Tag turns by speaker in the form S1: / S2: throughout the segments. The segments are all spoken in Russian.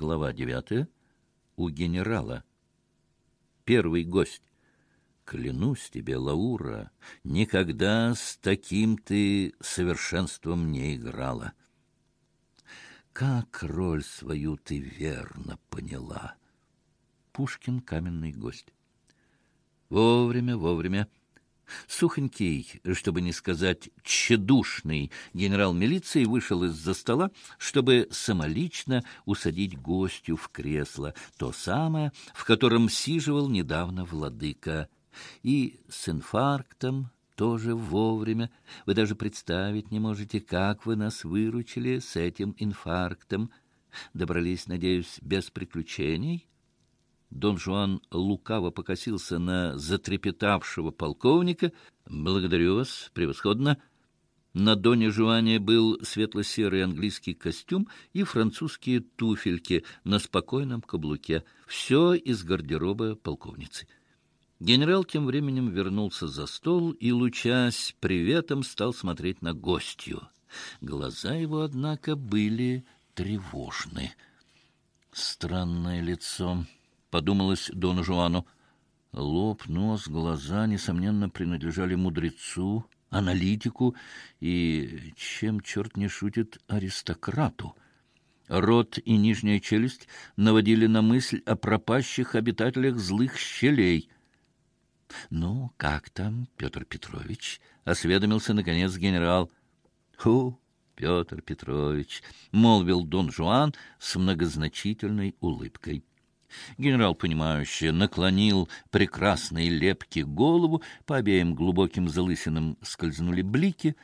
S1: Глава девятая. У генерала. Первый гость. Клянусь тебе, Лаура, никогда с таким ты совершенством не играла. Как роль свою ты верно поняла. Пушкин каменный гость. Вовремя, вовремя. Сухонький, чтобы не сказать тщедушный, генерал милиции вышел из-за стола, чтобы самолично усадить гостю в кресло, то самое, в котором сиживал недавно владыка. И с инфарктом тоже вовремя. Вы даже представить не можете, как вы нас выручили с этим инфарктом. Добрались, надеюсь, без приключений?» Дон Жуан лукаво покосился на затрепетавшего полковника. «Благодарю вас, превосходно». На Доне Жуане был светло-серый английский костюм и французские туфельки на спокойном каблуке. Все из гардероба полковницы. Генерал тем временем вернулся за стол и, лучась приветом, стал смотреть на гостью. Глаза его, однако, были тревожны. Странное лицо. — подумалось Дону Жуану. Лоб, нос, глаза, несомненно, принадлежали мудрецу, аналитику и, чем черт не шутит, аристократу. Рот и нижняя челюсть наводили на мысль о пропащих обитателях злых щелей. «Ну, как там, Петр Петрович?» — осведомился, наконец, генерал. «Ху, Петр Петрович!» — молвил Дон Жуан с многозначительной улыбкой. Генерал, понимающе наклонил прекрасные лепки голову, по обеим глубоким залысинам скользнули блики.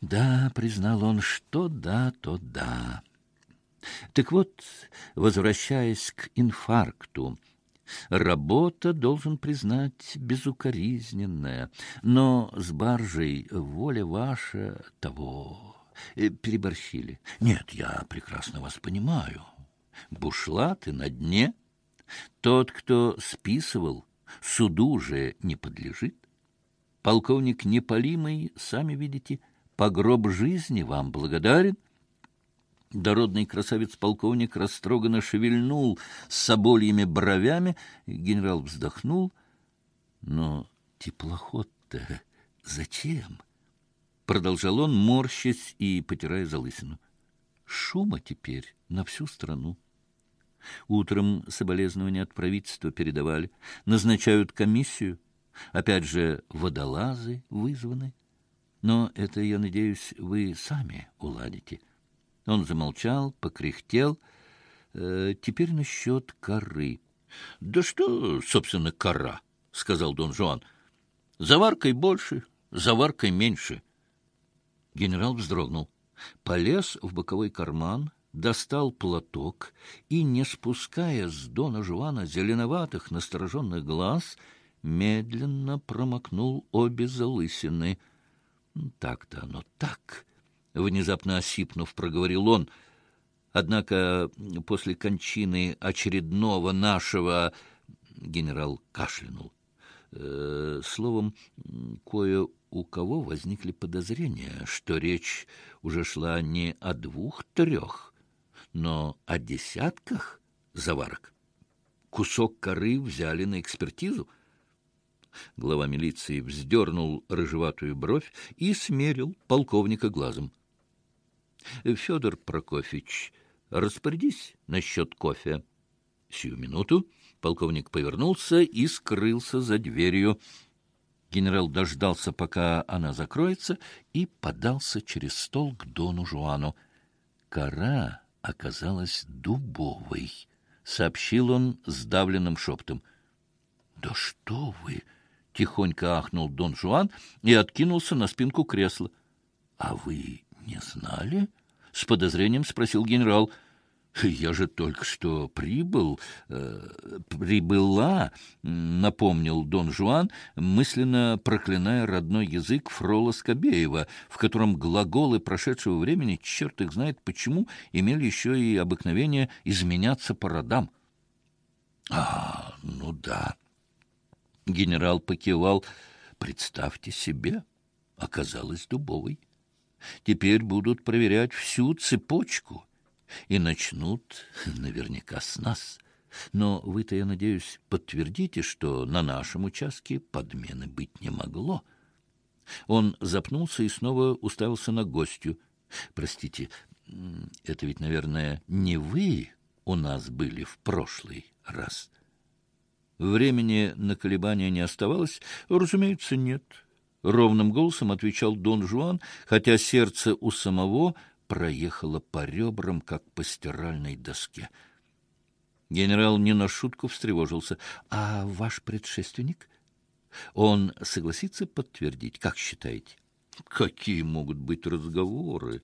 S1: Да, признал он, что да, то да. Так вот, возвращаясь к инфаркту, Работа, должен признать, безукоризненная, но с баржей воля ваша того э, переборщили. Нет, я прекрасно вас понимаю. Бушлаты на дне — тот, кто списывал, суду уже не подлежит. Полковник Неполимый, сами видите, по гроб жизни вам благодарен. Дородный красавец-полковник растроганно шевельнул с собольями бровями. Генерал вздохнул. Но теплоход-то зачем? Продолжал он, морщась и потирая залысину. Шума теперь на всю страну. Утром соболезнования от правительства передавали. Назначают комиссию. Опять же, водолазы вызваны. Но это, я надеюсь, вы сами уладите. Он замолчал, покряхтел. Э, теперь насчет коры. — Да что, собственно, кора, — сказал Дон Жуан. — Заваркой больше, заваркой меньше. Генерал вздрогнул. Полез в боковой карман — достал платок и, не спуская с Дона Жуана зеленоватых настороженных глаз, медленно промокнул обе залысины. «Так-то оно так!» — внезапно осипнув, проговорил он. Однако после кончины очередного нашего генерал кашлянул. Э, словом, кое у кого возникли подозрения, что речь уже шла не о двух-трех, но о десятках заварок. Кусок коры взяли на экспертизу. Глава милиции вздернул рыжеватую бровь и смерил полковника глазом. — Федор Прокофьевич, распорядись насчет кофе. Сию минуту полковник повернулся и скрылся за дверью. Генерал дождался, пока она закроется, и подался через стол к Дону Жуану. Кора оказалась дубовой, — сообщил он сдавленным шептом. — Да что вы! — тихонько ахнул Дон Жуан и откинулся на спинку кресла. — А вы не знали? — с подозрением спросил генерал. — «Я же только что прибыл, э, прибыла», — напомнил Дон Жуан, мысленно проклиная родной язык Фрола Скобеева, в котором глаголы прошедшего времени, черт их знает почему, имели еще и обыкновение изменяться по родам. «А, ну да», — генерал покивал, — «представьте себе, оказалась дубовой. Теперь будут проверять всю цепочку» И начнут наверняка с нас. Но вы-то, я надеюсь, подтвердите, что на нашем участке подмены быть не могло. Он запнулся и снова уставился на гостью. Простите, это ведь, наверное, не вы у нас были в прошлый раз. Времени на колебания не оставалось? Разумеется, нет. Ровным голосом отвечал Дон Жуан, хотя сердце у самого проехало по ребрам, как по стиральной доске. Генерал не на шутку встревожился. — А ваш предшественник? Он согласится подтвердить, как считаете? — Какие могут быть разговоры?